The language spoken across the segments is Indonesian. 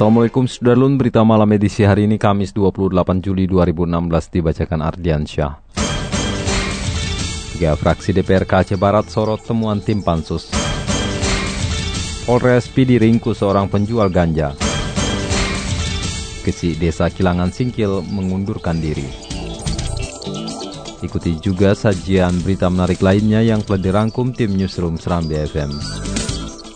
Assalamualaikum Sudarlun, berita malam edisi hari ini Kamis 28 Juli 2016 dibacakan Ardian Syah. Tiga fraksi DPRK Aceh Barat sorot temuan tim Pansus. Polres PD ringkus seorang penjual ganja. Kesi Desa Kilangan Singkil mengundurkan diri. Ikuti juga sajian berita menarik lainnya yang telah dirangkum tim Newsroom Serambi FM.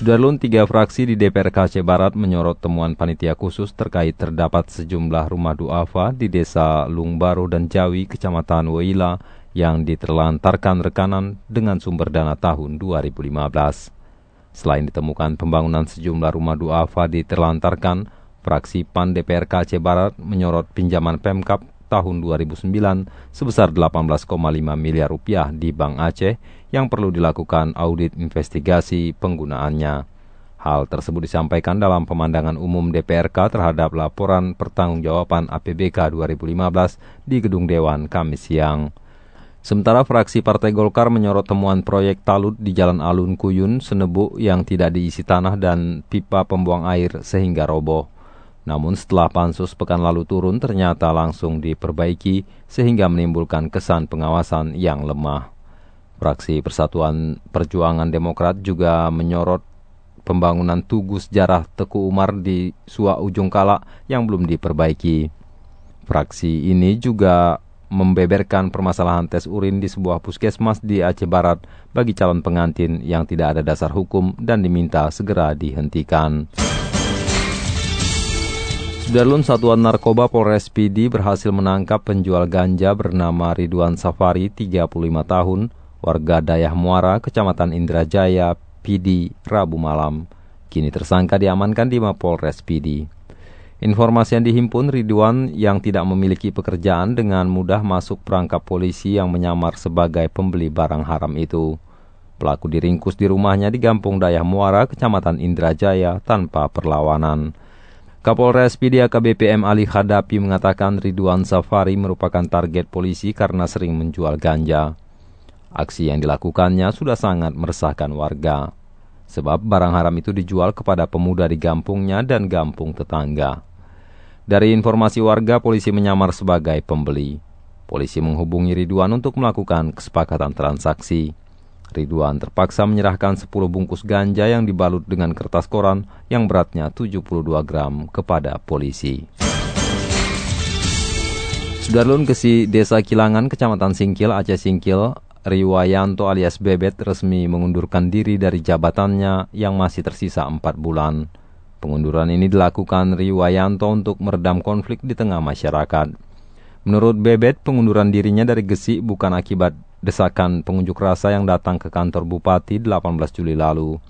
Sudarlun, tiga fraksi di DPR Aceh Barat menyorot temuan panitia khusus terkait terdapat sejumlah rumah duafa di desa Lungbaru dan Jawi, Kecamatan Weila, yang diterlantarkan rekanan dengan sumber dana tahun 2015. Selain ditemukan pembangunan sejumlah rumah duafa diterlantarkan, fraksi PAN DPR Aceh Barat menyorot pinjaman Pemkap tahun 2009 sebesar 18,5 miliar rupiah di Bank Aceh yang perlu dilakukan audit investigasi penggunaannya. Hal tersebut disampaikan dalam pemandangan umum DPRK terhadap laporan pertanggungjawaban APBK 2015 di Gedung Dewan Kamis siang. Sementara fraksi Partai Golkar menyorot temuan proyek talut di Jalan Alun Kuyun, Senebu yang tidak diisi tanah dan pipa pembuang air sehingga roboh. Namun setelah pansus pekan lalu turun ternyata langsung diperbaiki sehingga menimbulkan kesan pengawasan yang lemah. Fraksi Persatuan Perjuangan Demokrat juga menyorot pembangunan Tugu Sejarah Teku Umar di Sua Ujung Kala yang belum diperbaiki. Fraksi ini juga membeberkan permasalahan tes urin di sebuah puskesmas di Aceh Barat bagi calon pengantin yang tidak ada dasar hukum dan diminta segera dihentikan. Sudarlun Satuan Narkoba Polres PD berhasil menangkap penjual ganja bernama Ridwan Safari, 35 tahun, warga Dayah Muara, Kecamatan Indrajaya, PD, Rabu malam. Kini tersangka diamankan di Mapolres PD. Informasi yang dihimpun Ridwan yang tidak memiliki pekerjaan dengan mudah masuk perangkap polisi yang menyamar sebagai pembeli barang haram itu. Pelaku diringkus di rumahnya di Gampung Dayah Muara, Kecamatan Indrajaya tanpa perlawanan. Kapolres PD AKBPM Ali Khadapi mengatakan Ridwan Safari merupakan target polisi karena sering menjual ganja. Aksi yang dilakukannya sudah sangat meresahkan warga, sebab barang haram itu dijual kepada pemuda di gampungnya dan gampung tetangga. Dari informasi warga, polisi menyamar sebagai pembeli. Polisi menghubungi Ridwan untuk melakukan kesepakatan transaksi. Ridwan terpaksa menyerahkan 10 bungkus ganja yang dibalut dengan kertas koran yang beratnya 72 gram kepada polisi. Sudarlun Kesi Desa Kilangan, Kecamatan Singkil, Aceh Singkil, Riwayanto alias Bebet resmi mengundurkan diri dari jabatannya yang masih tersisa empat bulan. Pengunduran ini dilakukan Riwayanto untuk meredam konflik di tengah masyarakat. Menurut Bebet, pengunduran dirinya dari Gesi bukan akibat desakan pengunjuk rasa yang datang ke kantor Bupati 18 Juli lalu,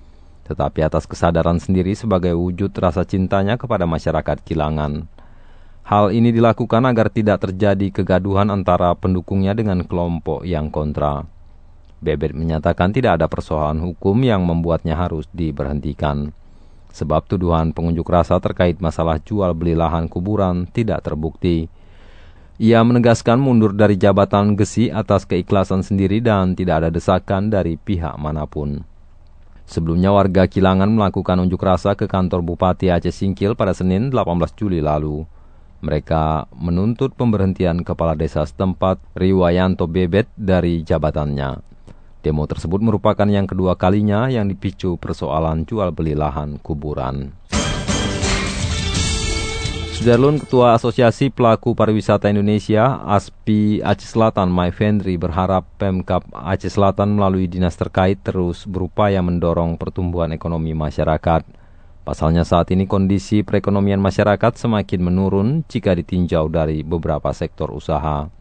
tetapi atas kesadaran sendiri sebagai wujud rasa cintanya kepada masyarakat Kilangan. Hal ini dilakukan agar tidak terjadi kegaduhan antara pendukungnya dengan kelompok yang kontra. Bebet menyatakan tidak ada persoalan hukum yang membuatnya harus diberhentikan. Sebab tuduhan pengunjuk rasa terkait masalah jual beli lahan kuburan tidak terbukti. Ia menegaskan mundur dari jabatan Gesi atas keikhlasan sendiri dan tidak ada desakan dari pihak mana pun. Sebelumnya warga Kilangan melakukan unjuk rasa ke kantor Bupati Aceh Singkil pada Senin 18 Juli lalu. Mereka menuntut pemberhentian kepala desa setempat Riwayanto Bebet dari jabatannya. Demo tersebut merupakan yang kedua kalinya yang dipicu persoalan jual beli lahan kuburan. Sudarlun Ketua Asosiasi Pelaku Pariwisata Indonesia, ASPI Aceh Selatan, Mai Fendri, berharap Pemkap Aceh Selatan melalui dinas terkait terus berupaya mendorong pertumbuhan ekonomi masyarakat. Pasalnya saat ini kondisi perekonomian masyarakat semakin menurun jika ditinjau dari beberapa sektor usaha.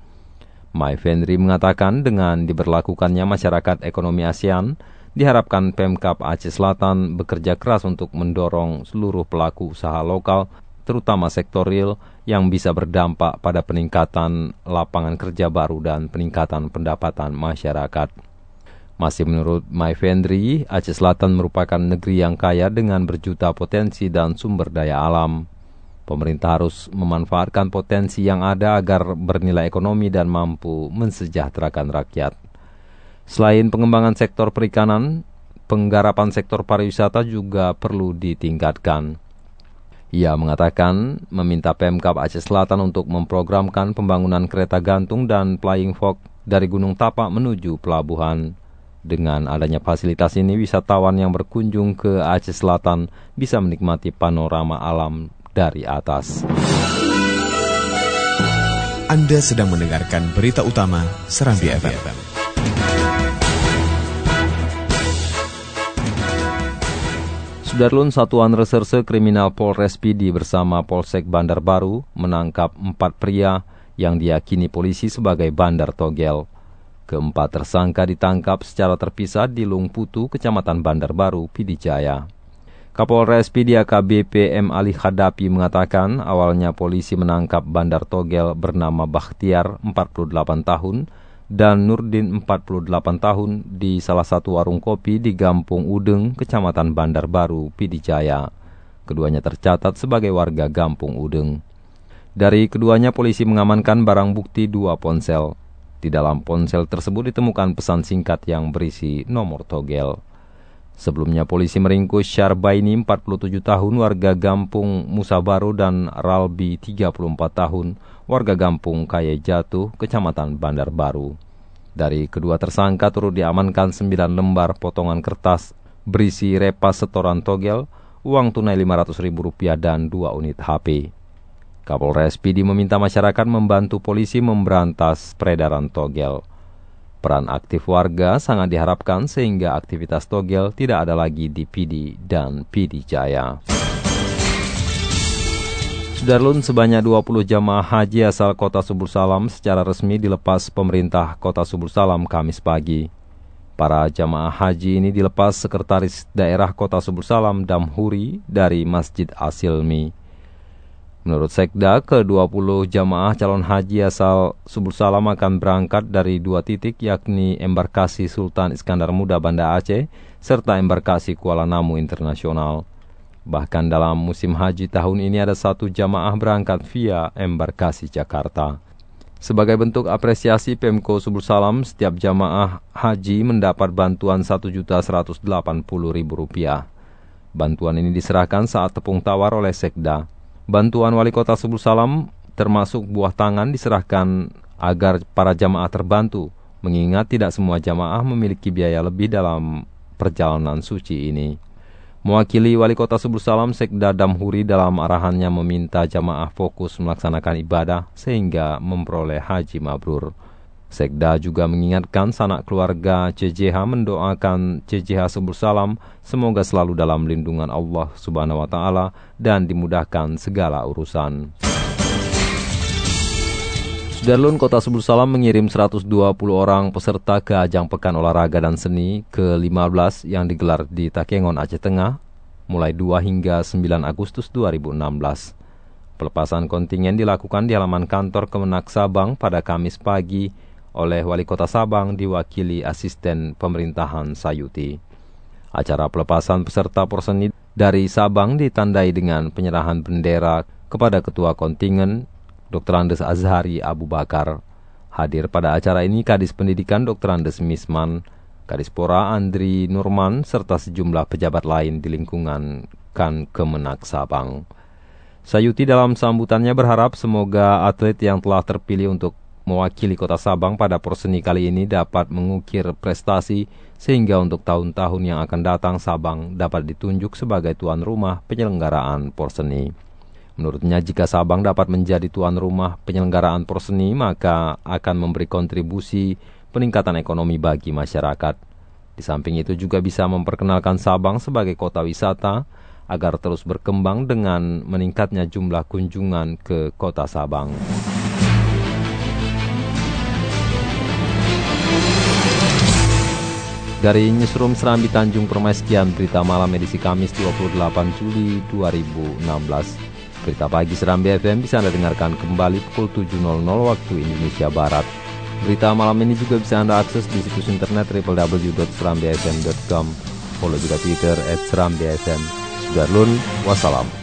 Mai Fendri mengatakan dengan diberlakukannya masyarakat ekonomi ASEAN, diharapkan Pemkap Aceh Selatan bekerja keras untuk mendorong seluruh pelaku usaha lokal terutama sektor real yang bisa berdampak pada peningkatan lapangan kerja baru dan peningkatan pendapatan masyarakat. Masih menurut Mai Fendri, Aceh Selatan merupakan negeri yang kaya dengan berjuta potensi dan sumber daya alam. Pemerintah harus memanfaatkan potensi yang ada agar bernilai ekonomi dan mampu mensejahterakan rakyat. Selain pengembangan sektor perikanan, penggarapan sektor pariwisata juga perlu ditingkatkan. Ia mengatakan meminta Pemkap Aceh Selatan untuk memprogramkan pembangunan kereta gantung dan flying fox dari Gunung Tapak menuju pelabuhan. Dengan adanya fasilitas ini, wisatawan yang berkunjung ke Aceh Selatan bisa menikmati panorama alam dari atas. Anda sedang mendengarkan berita utama Serambi FM. Sudarlun Satuan Reserse Kriminal Polres Pidi bersama Polsek Bandar Baru menangkap empat pria yang diyakini polisi sebagai bandar togel. Keempat tersangka ditangkap secara terpisah di Lungputu, Kecamatan Bandar Baru, Pidijaya. Kapolres Pidi AKBP M. Ali Khadapi mengatakan awalnya polisi menangkap bandar togel bernama Bakhtiar, 48 tahun, dan Nurdin 48 tahun di salah satu warung kopi di Gampung Udeng, Kecamatan Bandar Baru, Pidijaya. Keduanya tercatat sebagai warga Gampung Udeng. Dari keduanya polisi mengamankan barang bukti dua ponsel. Di dalam ponsel tersebut ditemukan pesan singkat yang berisi nomor togel. Sebelumnya polisi meringkus Syarbaini 47 tahun warga Gampung Musa Baru dan Ralbi 34 tahun warga Gampung Kaya Jatuh, Kecamatan Bandar Baru. Dari kedua tersangka turut diamankan 9 lembar potongan kertas berisi repas setoran togel, uang tunai Rp500.000 dan 2 unit HP. Kapolres PD meminta masyarakat membantu polisi memberantas peredaran togel. Peran aktif warga sangat diharapkan sehingga aktivitas togel tidak ada lagi di PD dan PD Jaya. Sudarlun sebanyak 20 jamaah haji asal kota Subur Salam secara resmi dilepas pemerintah kota Subur Salam Kamis pagi. Para jamaah haji ini dilepas sekretaris daerah kota Subur Salam Damhuri dari Masjid Asilmi. Menurut Sekda, ke-20 jamaah calon haji asal Subul Salam akan berangkat dari dua titik yakni embarkasi Sultan Iskandar Muda Banda Aceh serta embarkasi Kuala Namu Internasional. Bahkan dalam musim haji tahun ini ada satu jamaah berangkat via embarkasi Jakarta. Sebagai bentuk apresiasi Pemko Subul Salam, setiap jamaah haji mendapat bantuan Rp1.180.000. Bantuan ini diserahkan saat tepung tawar oleh Sekda. Bantuan Wali Kota Subul Salam termasuk buah tangan diserahkan agar para jamaah terbantu, mengingat tidak semua jamaah memiliki biaya lebih dalam perjalanan suci ini. Mewakili Wali Kota Subul Salam, Sekda Damhuri dalam arahannya meminta jamaah fokus melaksanakan ibadah sehingga memperoleh haji mabrur. Sekda juga mengingatkan sanak keluarga CJH mendoakan CJH Subur Salam semoga selalu dalam lindungan Allah Subhanahu wa taala dan dimudahkan segala urusan. Sudarlun Kota Subur Salam mengirim 120 orang peserta ke ajang Pekan Olahraga dan Seni ke-15 yang digelar di Takengon, Aceh Tengah mulai 2 hingga 9 Agustus 2016. Pelepasan kontingen dilakukan di halaman kantor Kemenak Sabang pada Kamis pagi oleh Wali Kota Sabang diwakili asisten pemerintahan Sayuti. Acara pelepasan peserta porseni dari Sabang ditandai dengan penyerahan bendera kepada Ketua Kontingen Dr. Andes Azhari Abu Bakar. Hadir pada acara ini Kadis Pendidikan Dr. Andes Misman, Kadispora Andri Nurman, serta sejumlah pejabat lain di lingkungan Kan Kemenak Sabang. Sayuti dalam sambutannya berharap semoga atlet yang telah terpilih untuk mewakili kota Sabang pada Porseni kali ini dapat mengukir prestasi sehingga untuk tahun-tahun yang akan datang Sabang dapat ditunjuk sebagai tuan rumah penyelenggaraan Porseni. Menurutnya jika Sabang dapat menjadi tuan rumah penyelenggaraan Porseni maka akan memberi kontribusi peningkatan ekonomi bagi masyarakat. Di samping itu juga bisa memperkenalkan Sabang sebagai kota wisata agar terus berkembang dengan meningkatnya jumlah kunjungan ke kota Sabang. Dari Newsroom Serambi Tanjung Permai sekian berita malam edisi Kamis 28 Juli 2016. Berita pagi Serambi FM bisa Anda dengarkan kembali pukul 7.00 waktu Indonesia Barat. Berita malam ini juga bisa Anda akses di situs internet www.serambifm.com. Follow juga Twitter at Serambi FM. Sudarlun, wassalam.